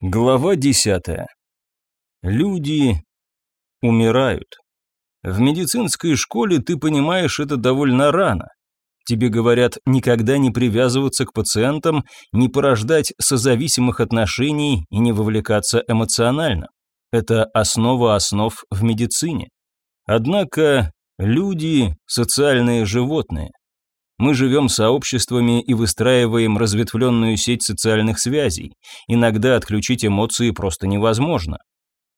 Глава десятая. Люди умирают. В медицинской школе ты понимаешь это довольно рано. Тебе говорят никогда не привязываться к пациентам, не порождать созависимых отношений и не вовлекаться эмоционально. Это основа основ в медицине. Однако люди – социальные животные. Мы живем сообществами и выстраиваем разветвленную сеть социальных связей. Иногда отключить эмоции просто невозможно.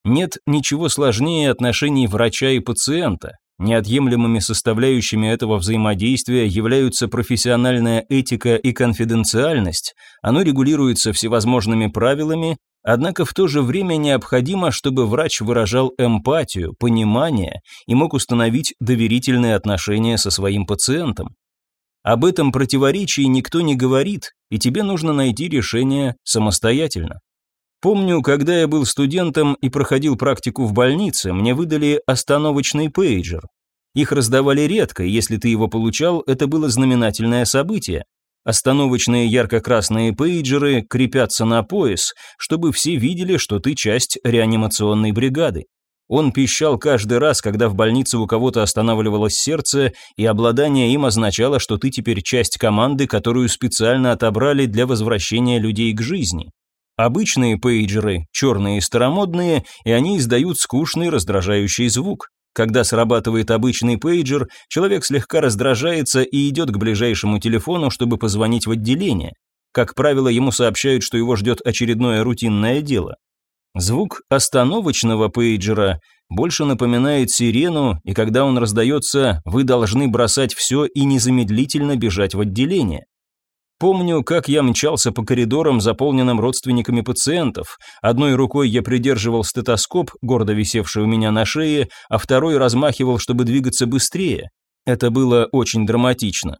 Нет ничего сложнее отношений врача и пациента. Неотъемлемыми составляющими этого взаимодействия являются профессиональная этика и конфиденциальность. Оно регулируется всевозможными правилами, однако в то же время необходимо, чтобы врач выражал эмпатию, понимание и мог установить доверительные отношения со своим пациентом. Об этом противоречии никто не говорит, и тебе нужно найти решение самостоятельно. Помню, когда я был студентом и проходил практику в больнице, мне выдали остановочный пейджер. Их раздавали редко, и если ты его получал, это было знаменательное событие. Остановочные ярко-красные пейджеры крепятся на пояс, чтобы все видели, что ты часть реанимационной бригады. Он пищал каждый раз, когда в больнице у кого-то останавливалось сердце, и обладание им означало, что ты теперь часть команды, которую специально отобрали для возвращения людей к жизни. Обычные пейджеры, черные и старомодные, и они издают скучный раздражающий звук. Когда срабатывает обычный пейджер, человек слегка раздражается и идет к ближайшему телефону, чтобы позвонить в отделение. Как правило, ему сообщают, что его ждет очередное рутинное дело. Звук остановочного пейджера больше напоминает сирену, и когда он раздается, вы должны бросать все и незамедлительно бежать в отделение. Помню, как я мчался по коридорам, заполненным родственниками пациентов. Одной рукой я придерживал стетоскоп, гордо висевший у меня на шее, а второй размахивал, чтобы двигаться быстрее. Это было очень драматично.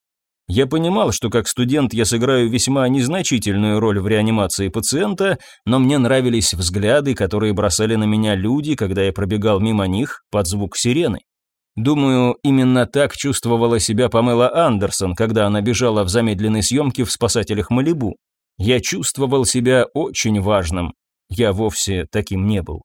Я понимал, что как студент я сыграю весьма незначительную роль в реанимации пациента, но мне нравились взгляды, которые бросали на меня люди, когда я пробегал мимо них под звук сирены. Думаю, именно так чувствовала себя Памела Андерсон, когда она бежала в замедленной съемке в «Спасателях Малибу». Я чувствовал себя очень важным. Я вовсе таким не был.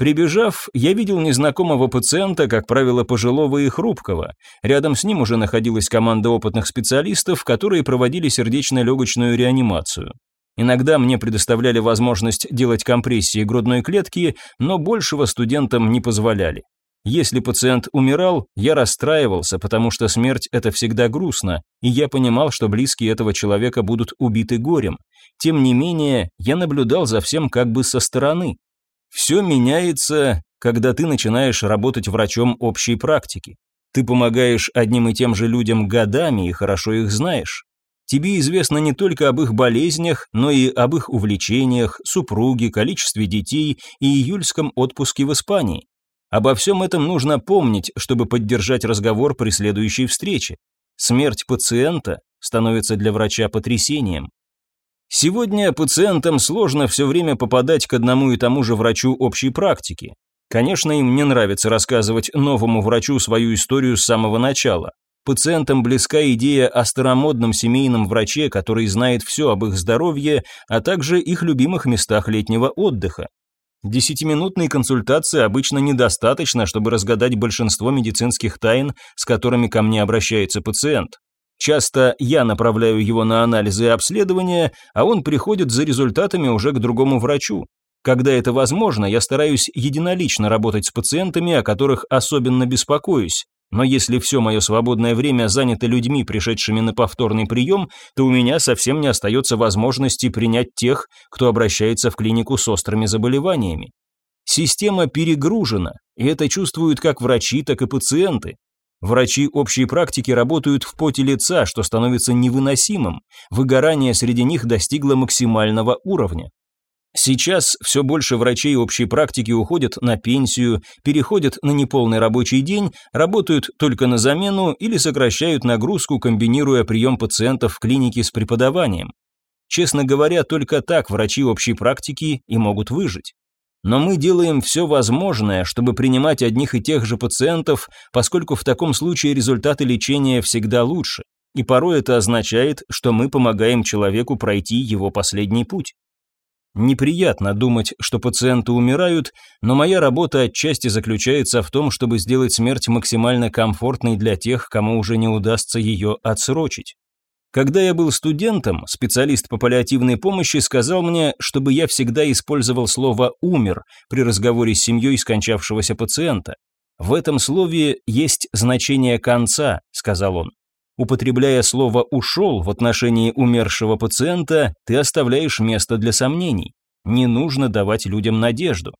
Прибежав, я видел незнакомого пациента, как правило, пожилого и хрупкого. Рядом с ним уже находилась команда опытных специалистов, которые проводили сердечно-легочную реанимацию. Иногда мне предоставляли возможность делать компрессии грудной клетки, но большего студентам не позволяли. Если пациент умирал, я расстраивался, потому что смерть – это всегда грустно, и я понимал, что близкие этого человека будут убиты горем. Тем не менее, я наблюдал за всем как бы со стороны. Все меняется, когда ты начинаешь работать врачом общей практики. Ты помогаешь одним и тем же людям годами и хорошо их знаешь. Тебе известно не только об их болезнях, но и об их увлечениях, супруге, количестве детей и июльском отпуске в Испании. Обо всем этом нужно помнить, чтобы поддержать разговор при следующей встрече. Смерть пациента становится для врача потрясением. Сегодня пациентам сложно все время попадать к одному и тому же врачу общей практики. Конечно, им не нравится рассказывать новому врачу свою историю с самого начала. Пациентам близка идея о старомодном семейном враче, который знает все об их здоровье, а также их любимых местах летнего отдыха. Десятиминутной консультации обычно недостаточно, чтобы разгадать большинство медицинских тайн, с которыми ко мне обращается пациент. Часто я направляю его на анализы и обследования, а он приходит за результатами уже к другому врачу. Когда это возможно, я стараюсь единолично работать с пациентами, о которых особенно беспокоюсь. Но если все мое свободное время занято людьми, пришедшими на повторный прием, то у меня совсем не остается возможности принять тех, кто обращается в клинику с острыми заболеваниями. Система перегружена, и это чувствуют как врачи, так и пациенты. Врачи общей практики работают в поте лица, что становится невыносимым. Выгорание среди них достигло максимального уровня. Сейчас все больше врачей общей практики уходят на пенсию, переходят на неполный рабочий день, работают только на замену или сокращают нагрузку, комбинируя прием пациентов в клинике с преподаванием. Честно говоря, только так врачи общей практики и могут выжить. Но мы делаем все возможное, чтобы принимать одних и тех же пациентов, поскольку в таком случае результаты лечения всегда лучше. И порой это означает, что мы помогаем человеку пройти его последний путь. Неприятно думать, что пациенты умирают, но моя работа отчасти заключается в том, чтобы сделать смерть максимально комфортной для тех, кому уже не удастся ее отсрочить. Когда я был студентом, специалист по паллиативной помощи сказал мне, чтобы я всегда использовал слово «умер» при разговоре с семьей скончавшегося пациента. «В этом слове есть значение конца», — сказал он. Употребляя слово «ушел» в отношении умершего пациента, ты оставляешь место для сомнений. Не нужно давать людям надежду.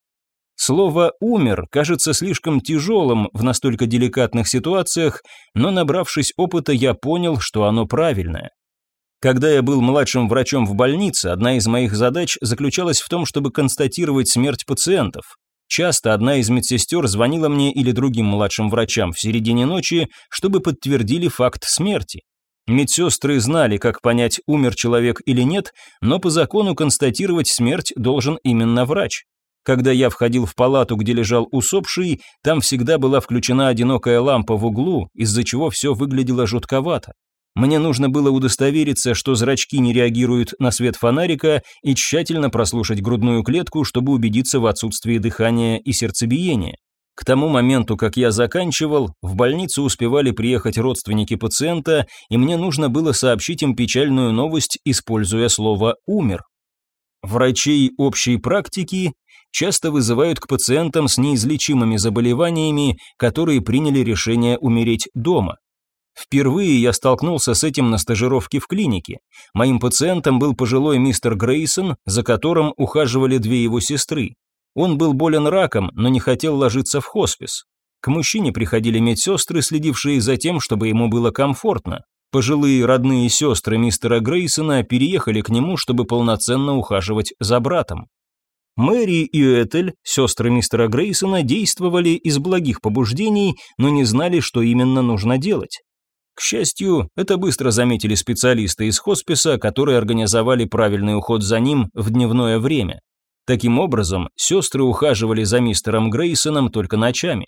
Слово «умер» кажется слишком тяжелым в настолько деликатных ситуациях, но набравшись опыта, я понял, что оно правильное. Когда я был младшим врачом в больнице, одна из моих задач заключалась в том, чтобы констатировать смерть пациентов. Часто одна из медсестер звонила мне или другим младшим врачам в середине ночи, чтобы подтвердили факт смерти. Медсестры знали, как понять, умер человек или нет, но по закону констатировать смерть должен именно врач. Когда я входил в палату, где лежал усопший, там всегда была включена одинокая лампа в углу, из-за чего все выглядело жутковато. Мне нужно было удостовериться, что зрачки не реагируют на свет фонарика и тщательно прослушать грудную клетку, чтобы убедиться в отсутствии дыхания и сердцебиения. К тому моменту, как я заканчивал, в больницу успевали приехать родственники пациента, и мне нужно было сообщить им печальную новость, используя слово «умер». Врачей общей практики часто вызывают к пациентам с неизлечимыми заболеваниями, которые приняли решение умереть дома. Впервые я столкнулся с этим на стажировке в клинике. Моим пациентом был пожилой мистер Грейсон, за которым ухаживали две его сестры. Он был болен раком, но не хотел ложиться в хоспис. К мужчине приходили медсестры, следившие за тем, чтобы ему было комфортно. Пожилые родные сестры мистера Грейсона переехали к нему, чтобы полноценно ухаживать за братом. Мэри и Этель, сестры мистера Грейсона, действовали из благих побуждений, но не знали, что именно нужно делать. К счастью, это быстро заметили специалисты из хосписа, которые организовали правильный уход за ним в дневное время. Таким образом, сестры ухаживали за мистером Грейсоном только ночами.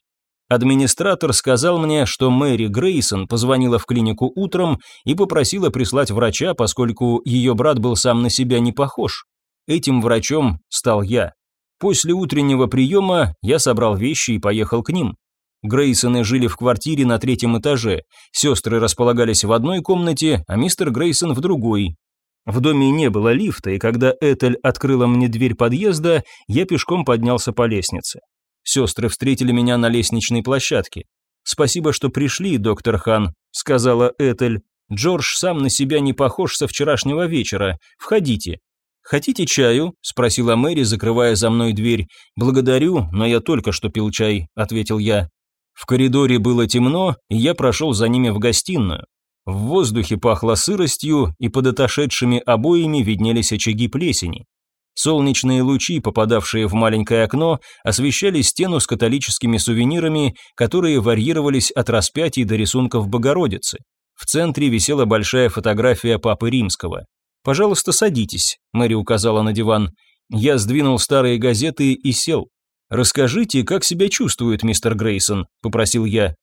Администратор сказал мне, что Мэри Грейсон позвонила в клинику утром и попросила прислать врача, поскольку ее брат был сам на себя не похож. Этим врачом стал я. После утреннего приема я собрал вещи и поехал к ним. Грейсоны жили в квартире на третьем этаже. Сестры располагались в одной комнате, а мистер Грейсон в другой. В доме не было лифта, и когда Этель открыла мне дверь подъезда, я пешком поднялся по лестнице. Сестры встретили меня на лестничной площадке. «Спасибо, что пришли, доктор Хан», — сказала Этель. «Джордж сам на себя не похож со вчерашнего вечера. Входите». «Хотите чаю?» – спросила Мэри, закрывая за мной дверь. «Благодарю, но я только что пил чай», – ответил я. В коридоре было темно, и я прошел за ними в гостиную. В воздухе пахло сыростью, и под отошедшими обоями виднелись очаги плесени. Солнечные лучи, попадавшие в маленькое окно, освещали стену с католическими сувенирами, которые варьировались от распятий до рисунков Богородицы. В центре висела большая фотография Папы Римского. «Пожалуйста, садитесь», — Мэри указала на диван. Я сдвинул старые газеты и сел. «Расскажите, как себя чувствует мистер Грейсон», — попросил я.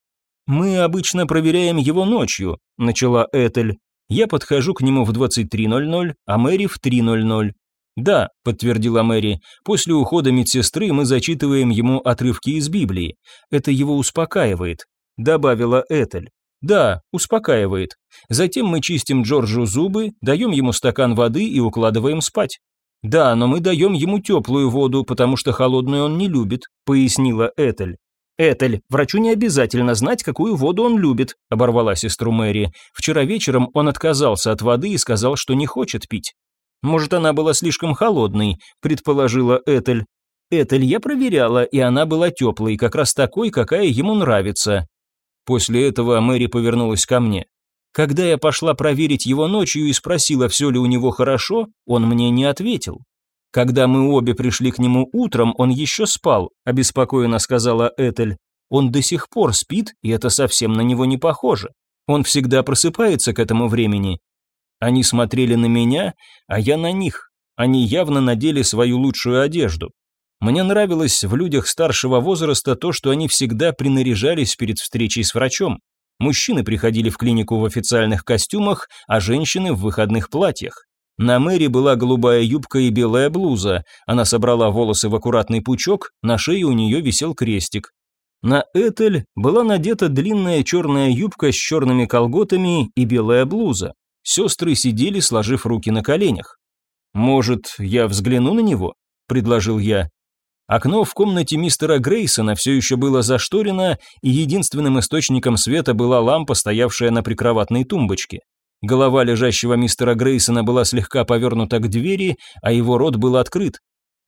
«Мы обычно проверяем его ночью», — начала Этель. «Я подхожу к нему в 23.00, а Мэри в 3.00. «Да», — подтвердила Мэри, — «после ухода медсестры мы зачитываем ему отрывки из Библии. Это его успокаивает», — добавила Этель. «Да, успокаивает. Затем мы чистим Джорджу зубы, даем ему стакан воды и укладываем спать». «Да, но мы даем ему теплую воду, потому что холодную он не любит», — пояснила Этель. «Этель, врачу не обязательно знать, какую воду он любит», — оборвала сестру Мэри. «Вчера вечером он отказался от воды и сказал, что не хочет пить». «Может, она была слишком холодной», — предположила Этель. «Этель я проверяла, и она была теплой, как раз такой, какая ему нравится». После этого Мэри повернулась ко мне. Когда я пошла проверить его ночью и спросила, все ли у него хорошо, он мне не ответил. Когда мы обе пришли к нему утром, он еще спал, обеспокоенно сказала Этель. Он до сих пор спит, и это совсем на него не похоже. Он всегда просыпается к этому времени. Они смотрели на меня, а я на них. Они явно надели свою лучшую одежду. Мне нравилось в людях старшего возраста то, что они всегда принаряжались перед встречей с врачом. Мужчины приходили в клинику в официальных костюмах, а женщины в выходных платьях. На Мэри была голубая юбка и белая блуза. Она собрала волосы в аккуратный пучок, на шее у нее висел крестик. На Этель была надета длинная черная юбка с черными колготами и белая блуза. Сестры сидели, сложив руки на коленях. «Может, я взгляну на него?» – предложил я. Окно в комнате мистера Грейсона все еще было зашторено, и единственным источником света была лампа, стоявшая на прикроватной тумбочке. Голова лежащего мистера Грейсона была слегка повернута к двери, а его рот был открыт.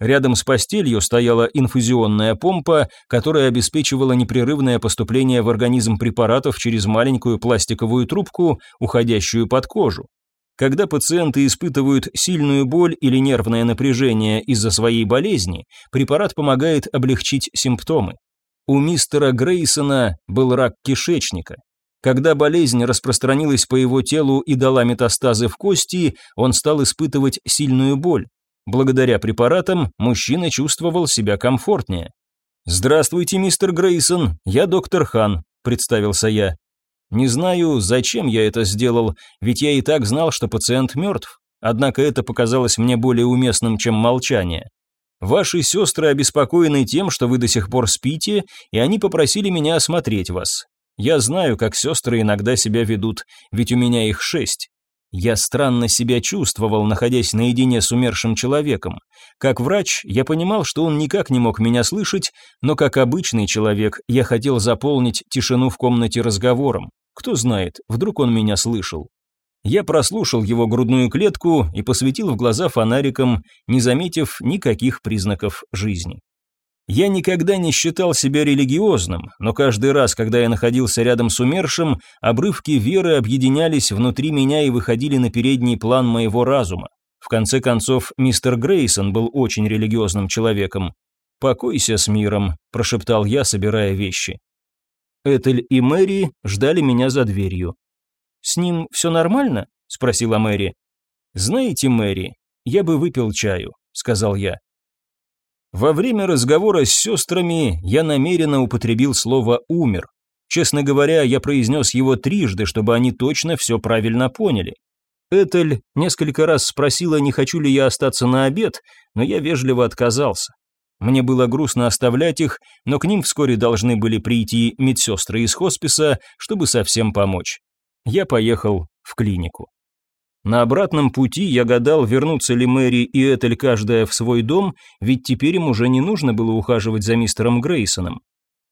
Рядом с постелью стояла инфузионная помпа, которая обеспечивала непрерывное поступление в организм препаратов через маленькую пластиковую трубку, уходящую под кожу. Когда пациенты испытывают сильную боль или нервное напряжение из-за своей болезни, препарат помогает облегчить симптомы. У мистера Грейсона был рак кишечника. Когда болезнь распространилась по его телу и дала метастазы в кости, он стал испытывать сильную боль. Благодаря препаратам мужчина чувствовал себя комфортнее. «Здравствуйте, мистер Грейсон, я доктор Хан», – представился я. Не знаю, зачем я это сделал, ведь я и так знал, что пациент мертв. Однако это показалось мне более уместным, чем молчание. Ваши сестры обеспокоены тем, что вы до сих пор спите, и они попросили меня осмотреть вас. Я знаю, как сестры иногда себя ведут, ведь у меня их шесть. Я странно себя чувствовал, находясь наедине с умершим человеком. Как врач, я понимал, что он никак не мог меня слышать, но как обычный человек, я хотел заполнить тишину в комнате разговором. Кто знает, вдруг он меня слышал. Я прослушал его грудную клетку и посветил в глаза фонариком, не заметив никаких признаков жизни. Я никогда не считал себя религиозным, но каждый раз, когда я находился рядом с умершим, обрывки веры объединялись внутри меня и выходили на передний план моего разума. В конце концов, мистер Грейсон был очень религиозным человеком. «Покойся с миром», – прошептал я, собирая вещи. Этель и Мэри ждали меня за дверью. «С ним все нормально?» – спросила Мэри. «Знаете, Мэри, я бы выпил чаю», – сказал я. Во время разговора с сестрами я намеренно употребил слово «умер». Честно говоря, я произнес его трижды, чтобы они точно все правильно поняли. Этель несколько раз спросила, не хочу ли я остаться на обед, но я вежливо отказался. Мне было грустно оставлять их, но к ним вскоре должны были прийти медсестры из хосписа, чтобы совсем помочь. Я поехал в клинику. На обратном пути я гадал, вернутся ли Мэри и Этель каждая в свой дом, ведь теперь им уже не нужно было ухаживать за мистером Грейсоном.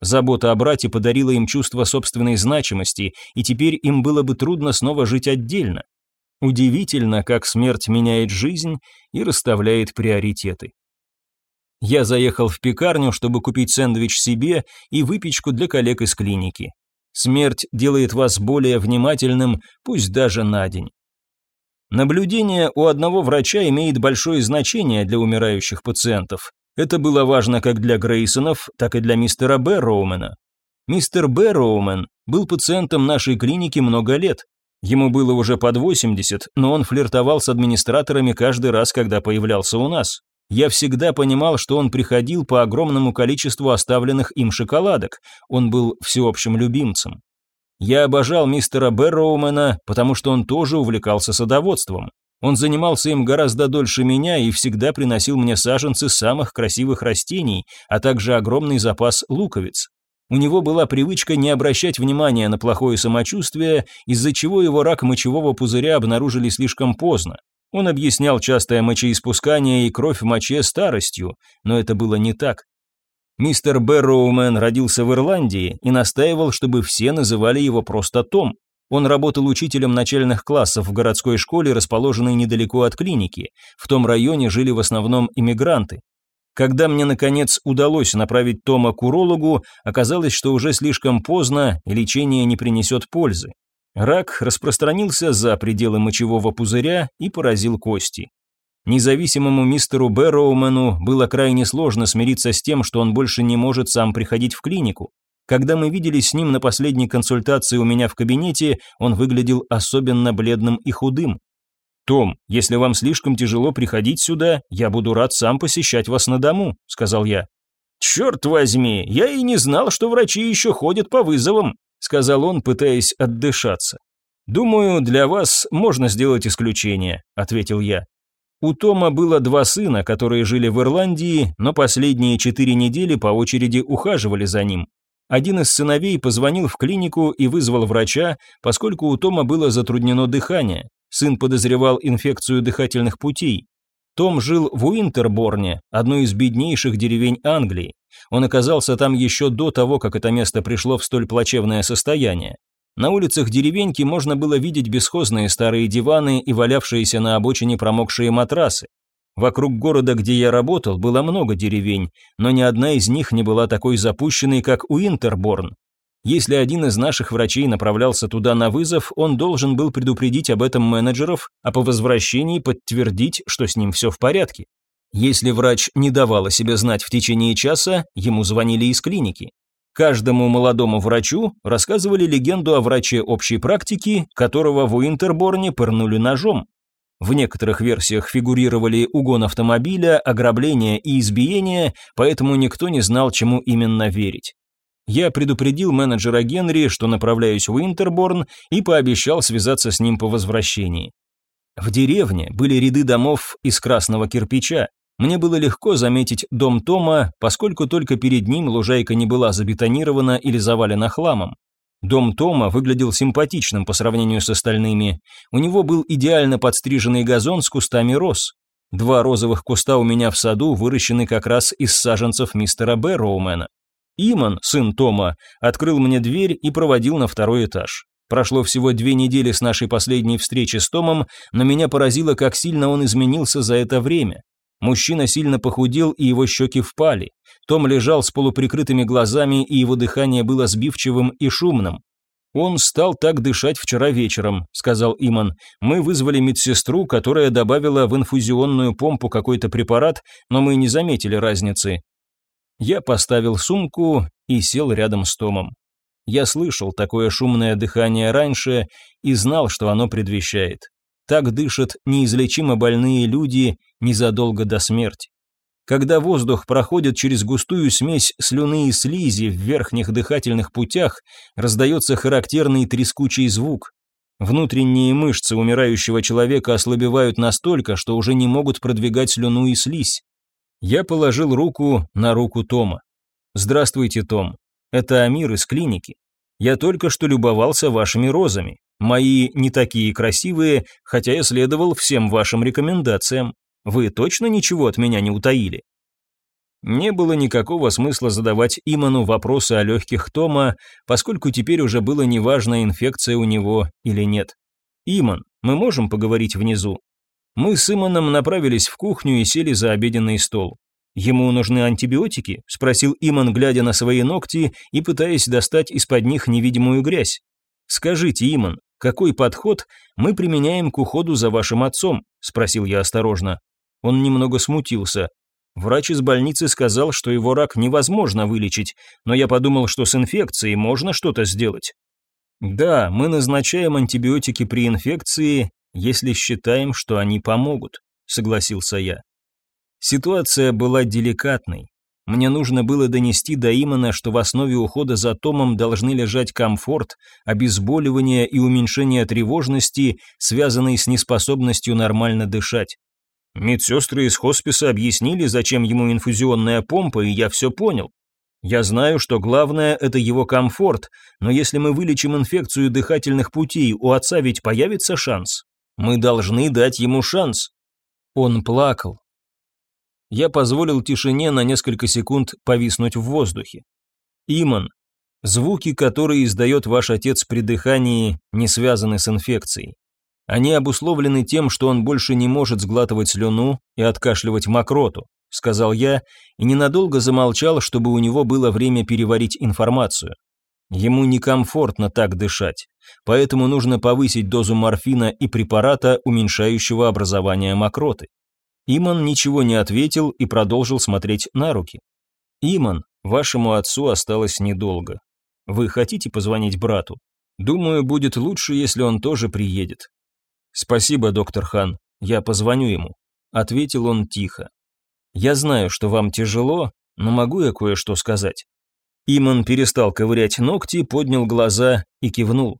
Забота о брате подарила им чувство собственной значимости, и теперь им было бы трудно снова жить отдельно. Удивительно, как смерть меняет жизнь и расставляет приоритеты. Я заехал в пекарню, чтобы купить сэндвич себе и выпечку для коллег из клиники. Смерть делает вас более внимательным, пусть даже на день. Наблюдение у одного врача имеет большое значение для умирающих пациентов. Это было важно как для Грейсонов, так и для мистера Бэрроумена. Мистер Бэрроумен был пациентом нашей клиники много лет. Ему было уже под 80, но он флиртовал с администраторами каждый раз, когда появлялся у нас. Я всегда понимал, что он приходил по огромному количеству оставленных им шоколадок. Он был всеобщим любимцем. Я обожал мистера Бэрроумена, потому что он тоже увлекался садоводством. Он занимался им гораздо дольше меня и всегда приносил мне саженцы самых красивых растений, а также огромный запас луковиц. У него была привычка не обращать внимания на плохое самочувствие, из-за чего его рак мочевого пузыря обнаружили слишком поздно. Он объяснял частое мочеиспускание и кровь в моче старостью, но это было не так. Мистер Бэрроумен родился в Ирландии и настаивал, чтобы все называли его просто Том. Он работал учителем начальных классов в городской школе, расположенной недалеко от клиники. В том районе жили в основном иммигранты. Когда мне, наконец, удалось направить Тома к урологу, оказалось, что уже слишком поздно и лечение не принесет пользы. Рак распространился за пределы мочевого пузыря и поразил кости. Независимому мистеру Бэрроумену было крайне сложно смириться с тем, что он больше не может сам приходить в клинику. Когда мы виделись с ним на последней консультации у меня в кабинете, он выглядел особенно бледным и худым. «Том, если вам слишком тяжело приходить сюда, я буду рад сам посещать вас на дому», — сказал я. «Черт возьми, я и не знал, что врачи еще ходят по вызовам», — сказал он, пытаясь отдышаться. «Думаю, для вас можно сделать исключение», – ответил я. У Тома было два сына, которые жили в Ирландии, но последние четыре недели по очереди ухаживали за ним. Один из сыновей позвонил в клинику и вызвал врача, поскольку у Тома было затруднено дыхание. Сын подозревал инфекцию дыхательных путей. Том жил в Уинтерборне, одной из беднейших деревень Англии. Он оказался там еще до того, как это место пришло в столь плачевное состояние. На улицах деревеньки можно было видеть бесхозные старые диваны и валявшиеся на обочине промокшие матрасы. Вокруг города, где я работал, было много деревень, но ни одна из них не была такой запущенной, как Уинтерборн. Если один из наших врачей направлялся туда на вызов, он должен был предупредить об этом менеджеров, а по возвращении подтвердить, что с ним все в порядке. Если врач не давал о себе знать в течение часа, ему звонили из клиники. Каждому молодому врачу рассказывали легенду о враче общей практики, которого в Уинтерборне пырнули ножом. В некоторых версиях фигурировали угон автомобиля, ограбление и избиение, поэтому никто не знал, чему именно верить. Я предупредил менеджера Генри, что направляюсь в Уинтерборн, и пообещал связаться с ним по возвращении. В деревне были ряды домов из красного кирпича, мне было легко заметить дом Тома, поскольку только перед ним лужайка не была забетонирована или завалена хламом. Дом Тома выглядел симпатичным по сравнению с остальными. У него был идеально подстриженный газон с кустами роз. Два розовых куста у меня в саду выращены как раз из саженцев мистера Бэрроумена. Иман, сын Тома, открыл мне дверь и проводил на второй этаж. Прошло всего две недели с нашей последней встречи с Томом, но меня поразило, как сильно он изменился за это время. Мужчина сильно похудел, и его щеки впали. Том лежал с полуприкрытыми глазами, и его дыхание было сбивчивым и шумным. «Он стал так дышать вчера вечером», — сказал Иман. «Мы вызвали медсестру, которая добавила в инфузионную помпу какой-то препарат, но мы не заметили разницы». Я поставил сумку и сел рядом с Томом. Я слышал такое шумное дыхание раньше и знал, что оно предвещает. Так дышат неизлечимо больные люди незадолго до смерти. Когда воздух проходит через густую смесь слюны и слизи в верхних дыхательных путях, раздается характерный трескучий звук. Внутренние мышцы умирающего человека ослабевают настолько, что уже не могут продвигать слюну и слизь. Я положил руку на руку Тома. «Здравствуйте, Том. Это Амир из клиники. Я только что любовался вашими розами. Мои не такие красивые, хотя я следовал всем вашим рекомендациям. Вы точно ничего от меня не утаили?» Не было никакого смысла задавать Иману вопросы о легких Тома, поскольку теперь уже было неважно, инфекция у него или нет. «Иман, мы можем поговорить внизу?» Мы с Иманом направились в кухню и сели за обеденный стол. «Ему нужны антибиотики?» – спросил Иман, глядя на свои ногти и пытаясь достать из-под них невидимую грязь. «Скажите, Иман, какой подход мы применяем к уходу за вашим отцом?» – спросил я осторожно. Он немного смутился. Врач из больницы сказал, что его рак невозможно вылечить, но я подумал, что с инфекцией можно что-то сделать. Да, мы назначаем антибиотики при инфекции, если считаем, что они помогут, согласился я. Ситуация была деликатной. Мне нужно было донести до Имана, что в основе ухода за Томом должны лежать комфорт, обезболивание и уменьшение тревожности, связанные с неспособностью нормально дышать. Медсестры из хосписа объяснили, зачем ему инфузионная помпа, и я все понял. Я знаю, что главное – это его комфорт, но если мы вылечим инфекцию дыхательных путей, у отца ведь появится шанс. Мы должны дать ему шанс. Он плакал, я позволил тишине на несколько секунд повиснуть в воздухе. Иман, звуки, которые издает ваш отец при дыхании, не связаны с инфекцией. Они обусловлены тем, что он больше не может сглатывать слюну и откашливать мокроту, сказал я и ненадолго замолчал, чтобы у него было время переварить информацию. Ему некомфортно так дышать, поэтому нужно повысить дозу морфина и препарата, уменьшающего образование мокроты. Иман ничего не ответил и продолжил смотреть на руки. «Иман, вашему отцу осталось недолго. Вы хотите позвонить брату? Думаю, будет лучше, если он тоже приедет». «Спасибо, доктор Хан, я позвоню ему», — ответил он тихо. «Я знаю, что вам тяжело, но могу я кое-что сказать?» Иман перестал ковырять ногти, поднял глаза и кивнул.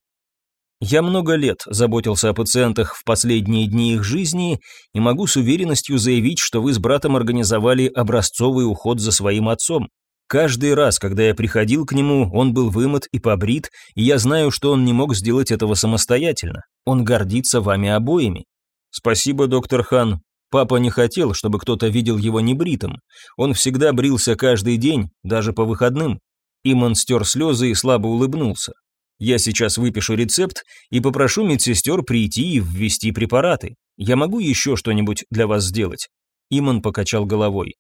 Я много лет заботился о пациентах в последние дни их жизни и могу с уверенностью заявить, что вы с братом организовали образцовый уход за своим отцом. Каждый раз, когда я приходил к нему, он был вымыт и побрит, и я знаю, что он не мог сделать этого самостоятельно. Он гордится вами обоими. Спасибо, доктор Хан. Папа не хотел, чтобы кто-то видел его небритым. Он всегда брился каждый день, даже по выходным. Иман стер слезы и слабо улыбнулся. Я сейчас выпишу рецепт и попрошу медсестер прийти и ввести препараты. Я могу еще что-нибудь для вас сделать?» Иман покачал головой.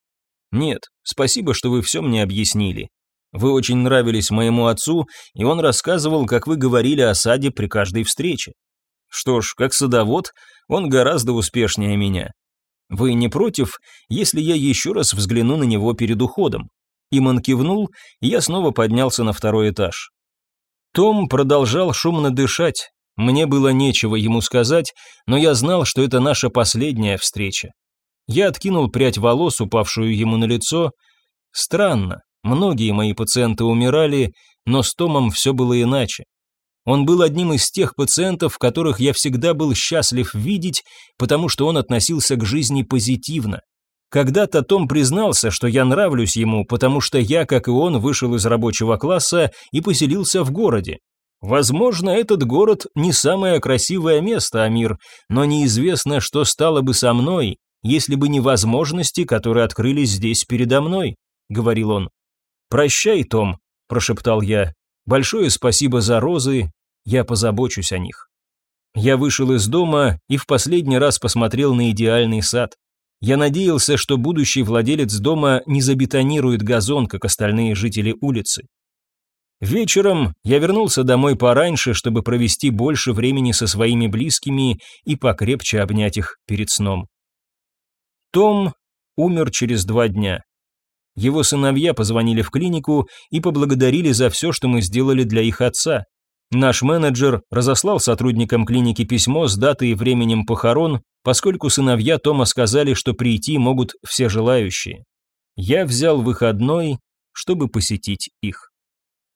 «Нет, спасибо, что вы все мне объяснили. Вы очень нравились моему отцу, и он рассказывал, как вы говорили о саде при каждой встрече. Что ж, как садовод, он гораздо успешнее меня. Вы не против, если я еще раз взгляну на него перед уходом?» Иман кивнул, и я снова поднялся на второй этаж. Том продолжал шумно дышать. Мне было нечего ему сказать, но я знал, что это наша последняя встреча. Я откинул прядь волос, упавшую ему на лицо. Странно, многие мои пациенты умирали, но с Томом все было иначе. Он был одним из тех пациентов, которых я всегда был счастлив видеть, потому что он относился к жизни позитивно. Когда-то Том признался, что я нравлюсь ему, потому что я, как и он, вышел из рабочего класса и поселился в городе. Возможно, этот город не самое красивое место, Амир, но неизвестно, что стало бы со мной, если бы не возможности, которые открылись здесь передо мной, говорил он. Прощай, Том, прошептал я. Большое спасибо за розы, я позабочусь о них. Я вышел из дома и в последний раз посмотрел на идеальный сад. Я надеялся, что будущий владелец дома не забетонирует газон, как остальные жители улицы. Вечером я вернулся домой пораньше, чтобы провести больше времени со своими близкими и покрепче обнять их перед сном. Том умер через два дня. Его сыновья позвонили в клинику и поблагодарили за все, что мы сделали для их отца. Наш менеджер разослал сотрудникам клиники письмо с датой и временем похорон, поскольку сыновья Тома сказали, что прийти могут все желающие. Я взял выходной, чтобы посетить их.